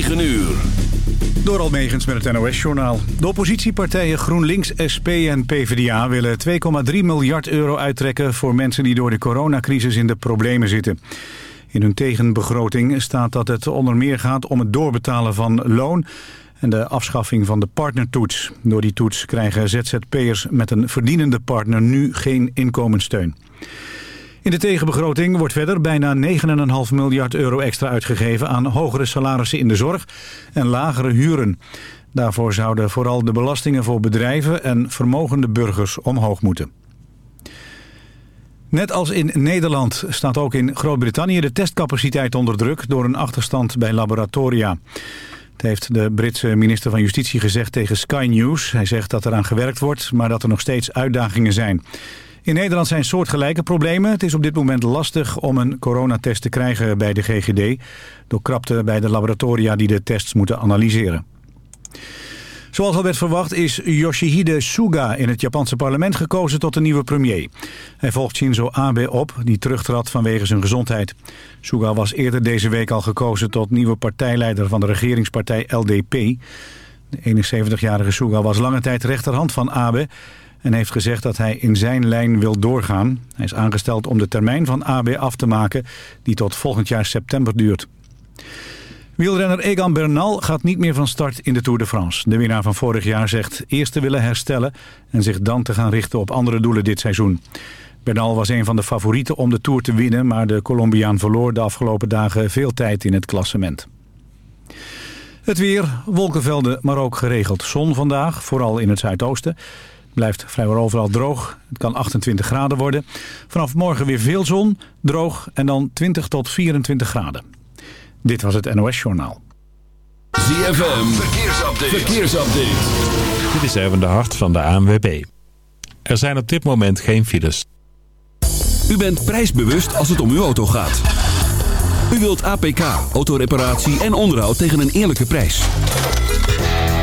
9 uur. Door Almegens met het NOS-journaal. De oppositiepartijen GroenLinks, SP en PvdA willen 2,3 miljard euro uittrekken... voor mensen die door de coronacrisis in de problemen zitten. In hun tegenbegroting staat dat het onder meer gaat om het doorbetalen van loon... en de afschaffing van de partnertoets. Door die toets krijgen ZZP'ers met een verdienende partner nu geen inkomenssteun. In de tegenbegroting wordt verder bijna 9,5 miljard euro extra uitgegeven aan hogere salarissen in de zorg en lagere huren. Daarvoor zouden vooral de belastingen voor bedrijven en vermogende burgers omhoog moeten. Net als in Nederland staat ook in Groot-Brittannië de testcapaciteit onder druk door een achterstand bij laboratoria. Het heeft de Britse minister van Justitie gezegd tegen Sky News. Hij zegt dat eraan gewerkt wordt, maar dat er nog steeds uitdagingen zijn. In Nederland zijn soortgelijke problemen. Het is op dit moment lastig om een coronatest te krijgen bij de GGD... door krapte bij de laboratoria die de tests moeten analyseren. Zoals al werd verwacht is Yoshihide Suga in het Japanse parlement gekozen tot de nieuwe premier. Hij volgt Shinzo Abe op, die terugtrad vanwege zijn gezondheid. Suga was eerder deze week al gekozen tot nieuwe partijleider van de regeringspartij LDP. De 71-jarige Suga was lange tijd rechterhand van Abe en heeft gezegd dat hij in zijn lijn wil doorgaan. Hij is aangesteld om de termijn van AB af te maken die tot volgend jaar september duurt. Wielrenner Egan Bernal gaat niet meer van start in de Tour de France. De winnaar van vorig jaar zegt eerst te willen herstellen... en zich dan te gaan richten op andere doelen dit seizoen. Bernal was een van de favorieten om de Tour te winnen... maar de Colombiaan verloor de afgelopen dagen veel tijd in het klassement. Het weer, wolkenvelden, maar ook geregeld zon vandaag, vooral in het zuidoosten blijft vrijwel overal droog. Het kan 28 graden worden. Vanaf morgen weer veel zon, droog en dan 20 tot 24 graden. Dit was het NOS Journaal. ZFM, verkeersupdate. verkeersupdate. Dit is even de hart van de ANWB. Er zijn op dit moment geen files. U bent prijsbewust als het om uw auto gaat. U wilt APK, autoreparatie en onderhoud tegen een eerlijke prijs.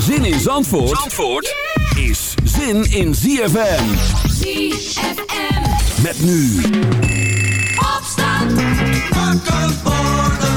Zin in Zandvoort, Zandvoort is zin in ZFM. ZFM. Met nu. Opstand. Worden. Kom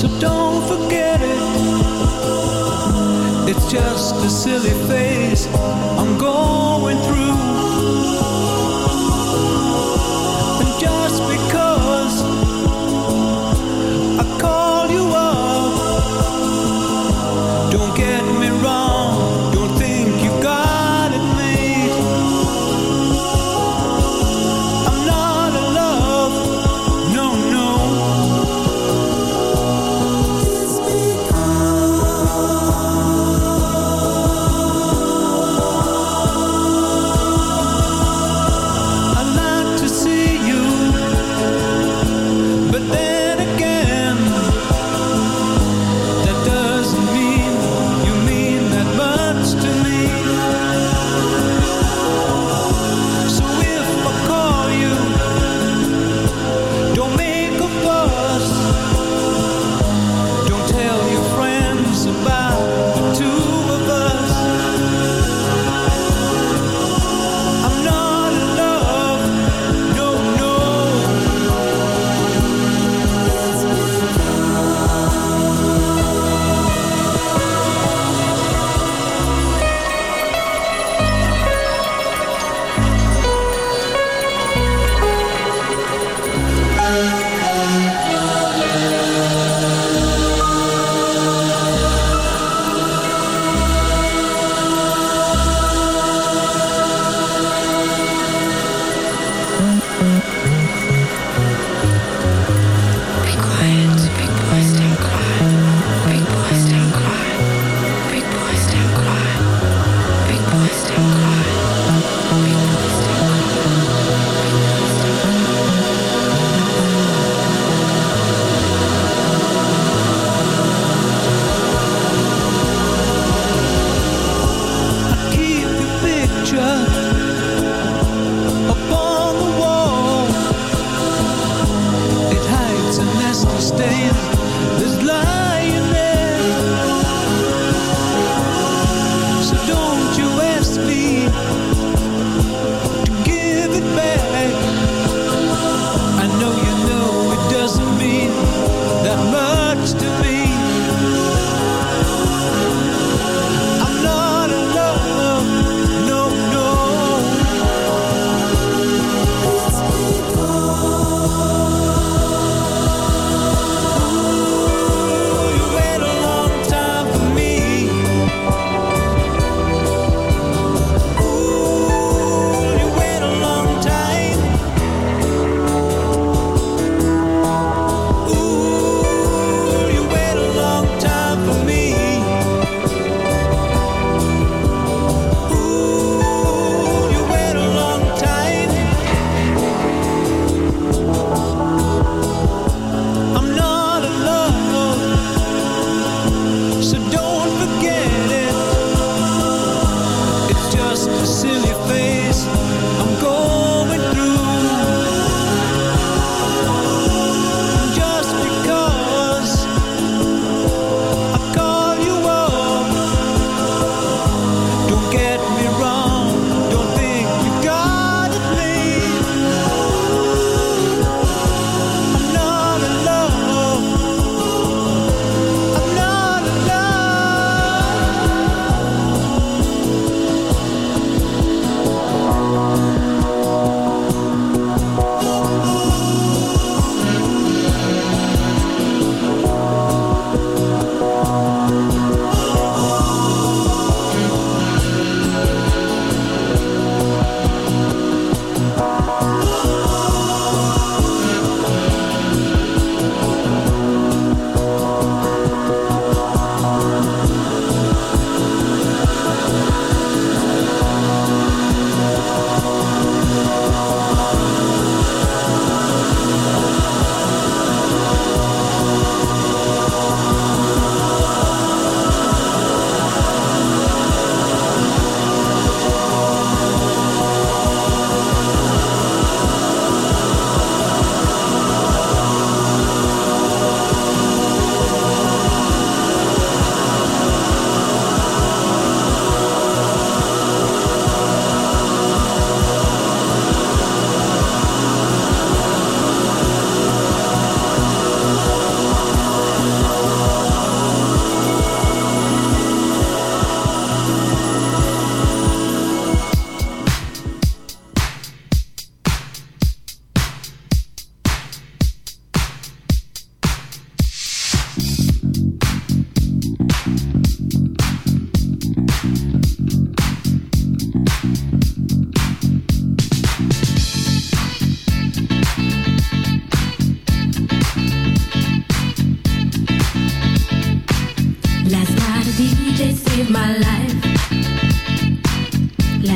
So don't forget it. It's just a silly face. I'm going.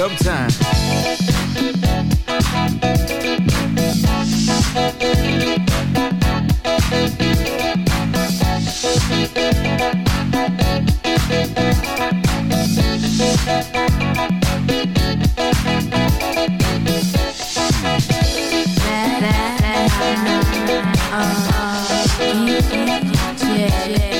dub time. Yeah, yeah.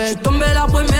belle. Je tombé la première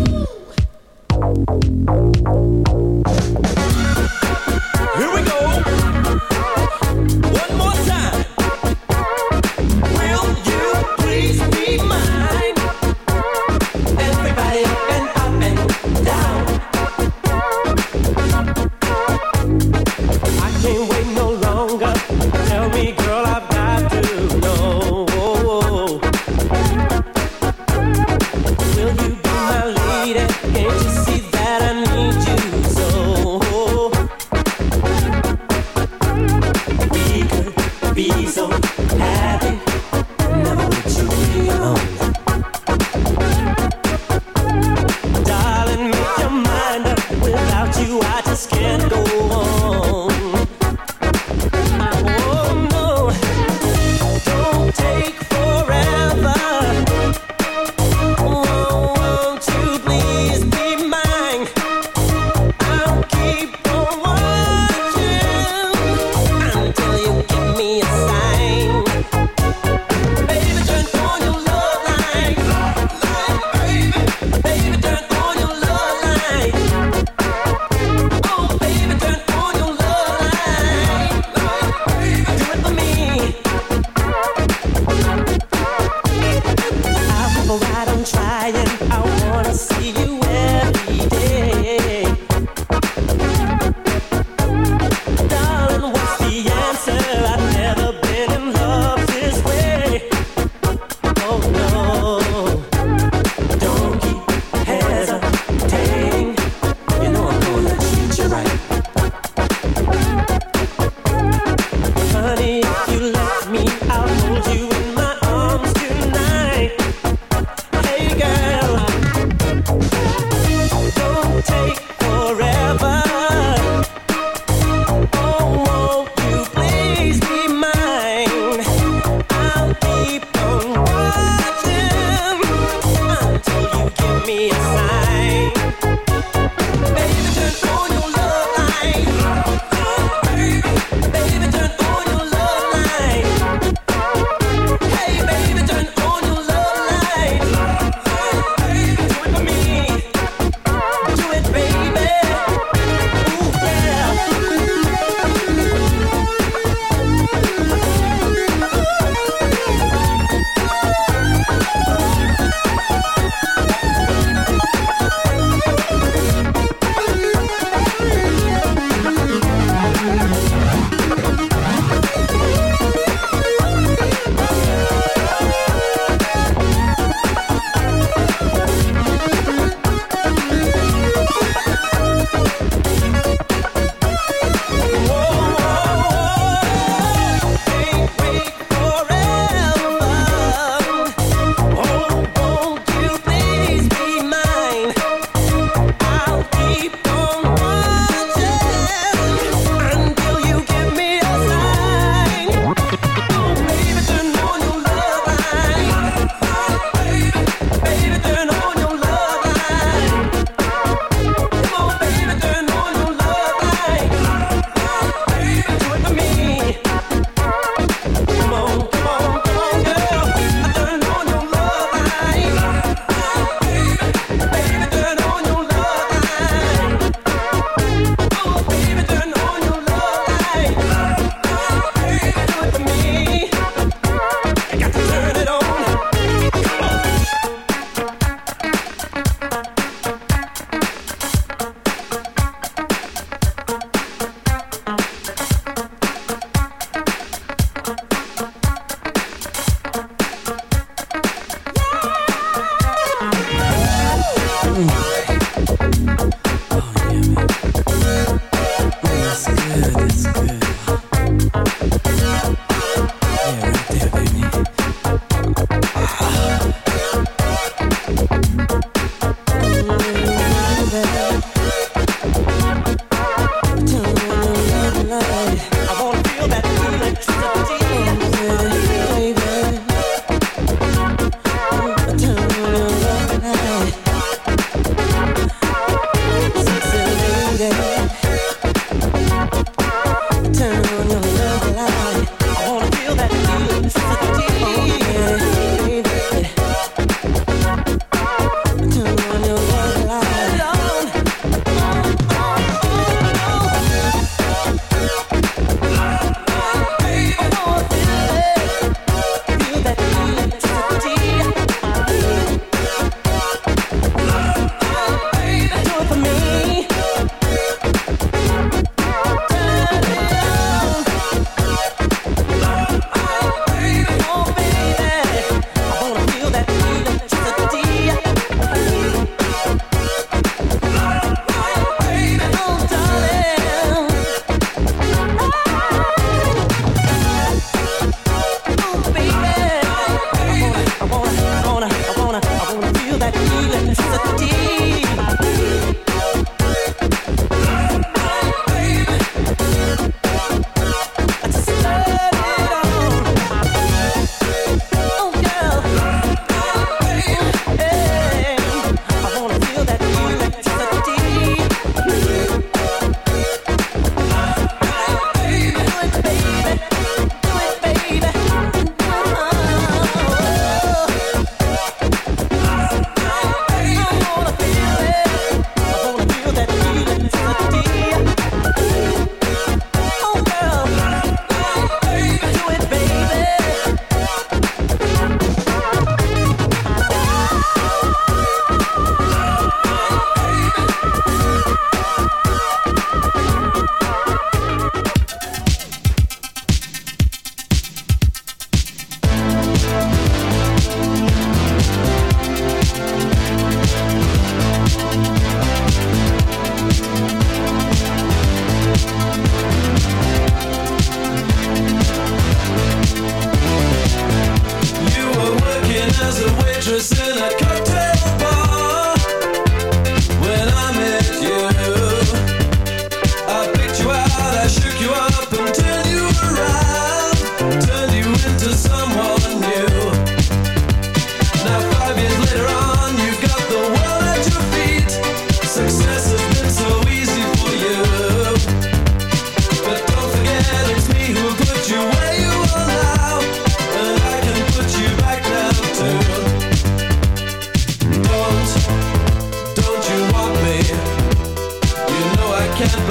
I'll hold you.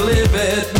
believe it.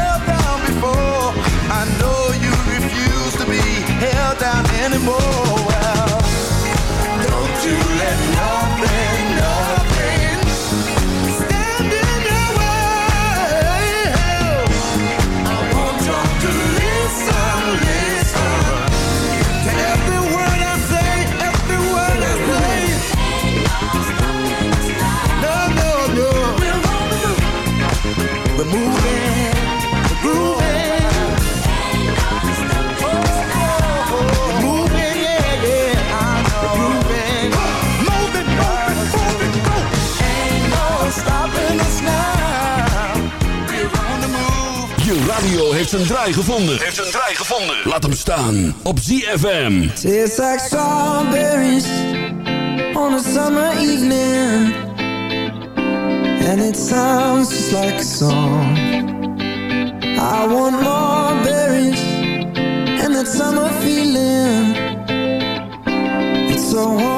heeft een draai gevonden. Heeft een draai gevonden. Laat hem staan op ZFM. Tastes like strawberries on a summer evening. And it sounds just like a song. I want more berries and that summer feeling. It's so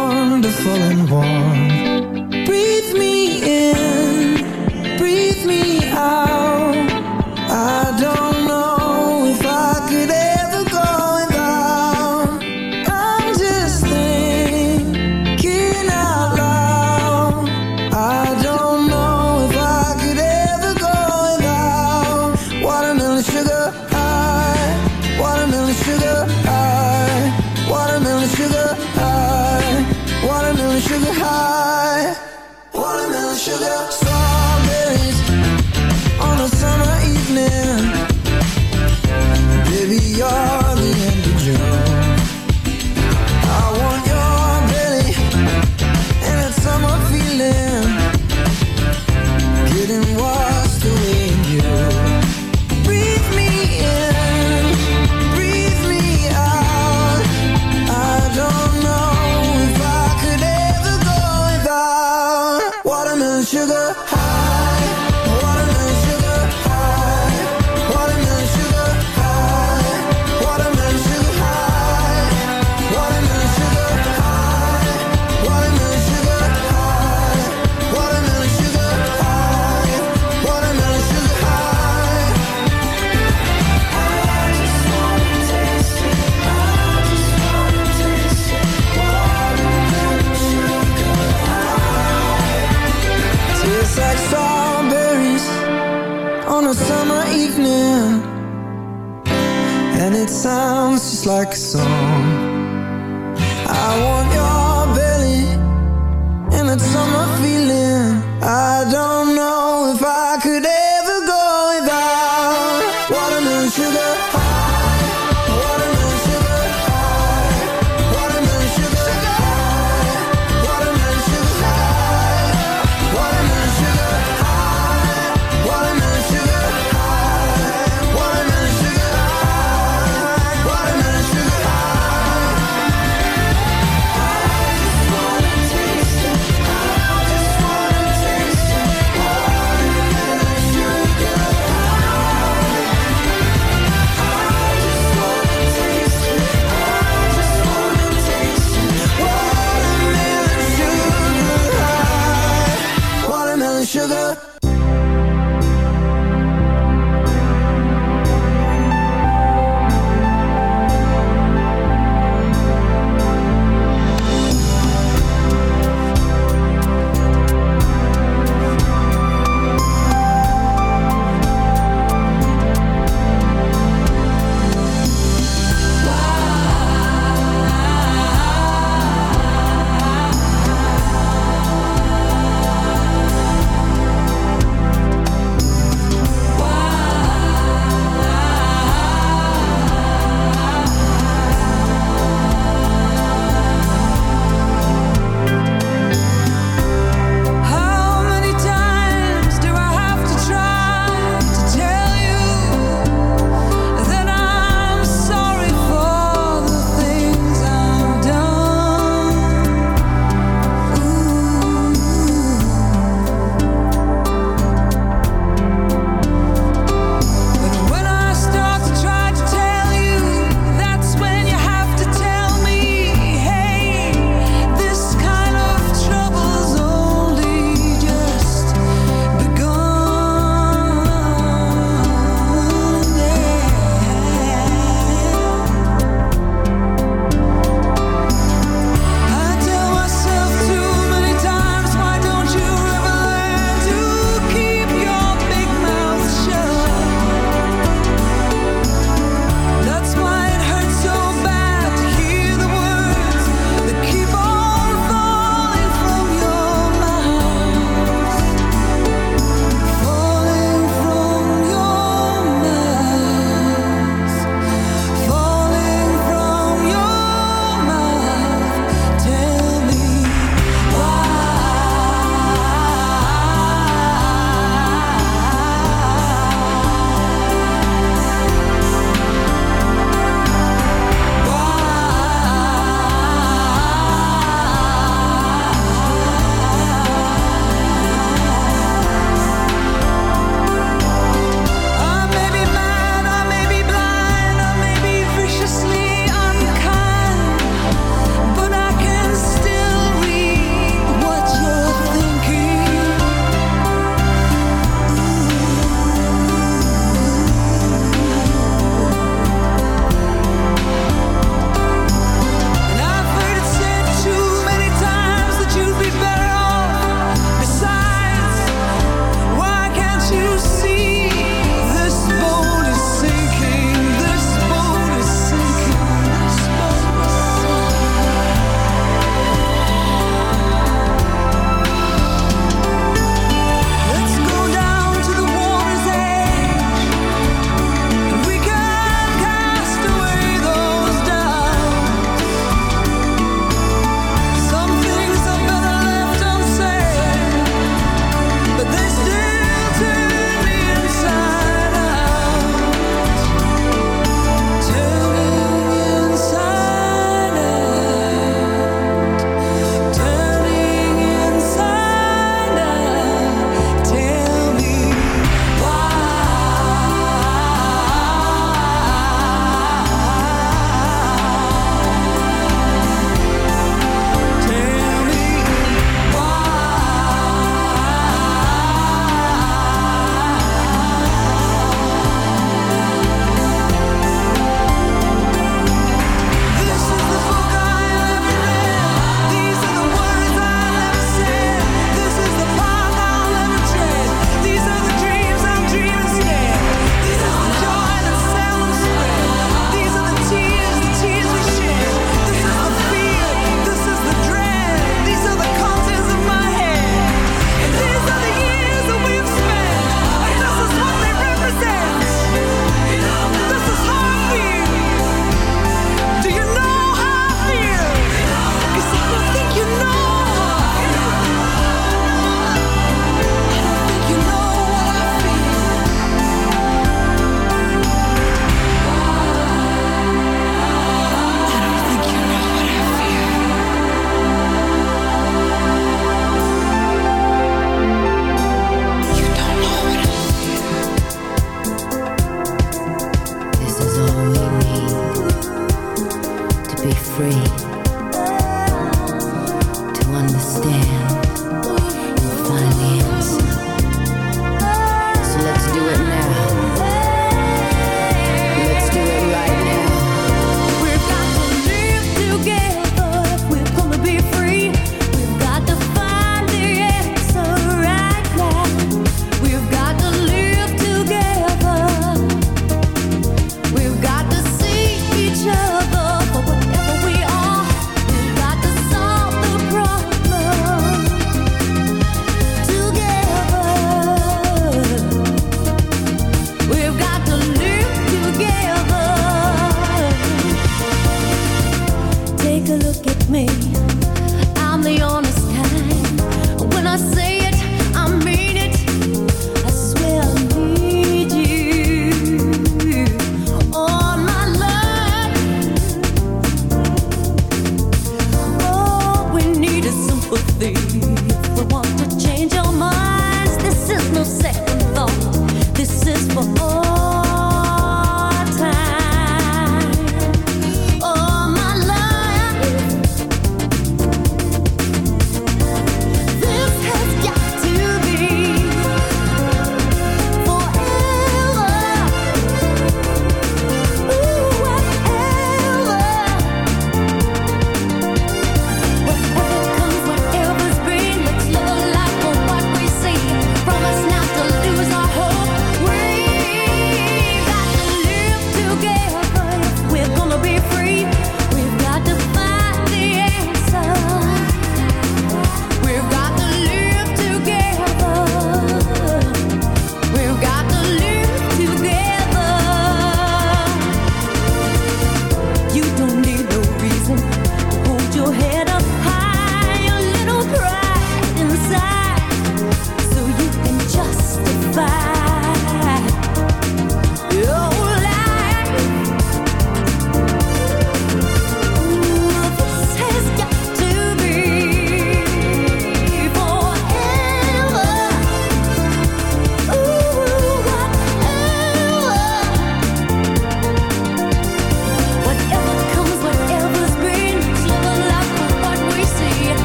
the only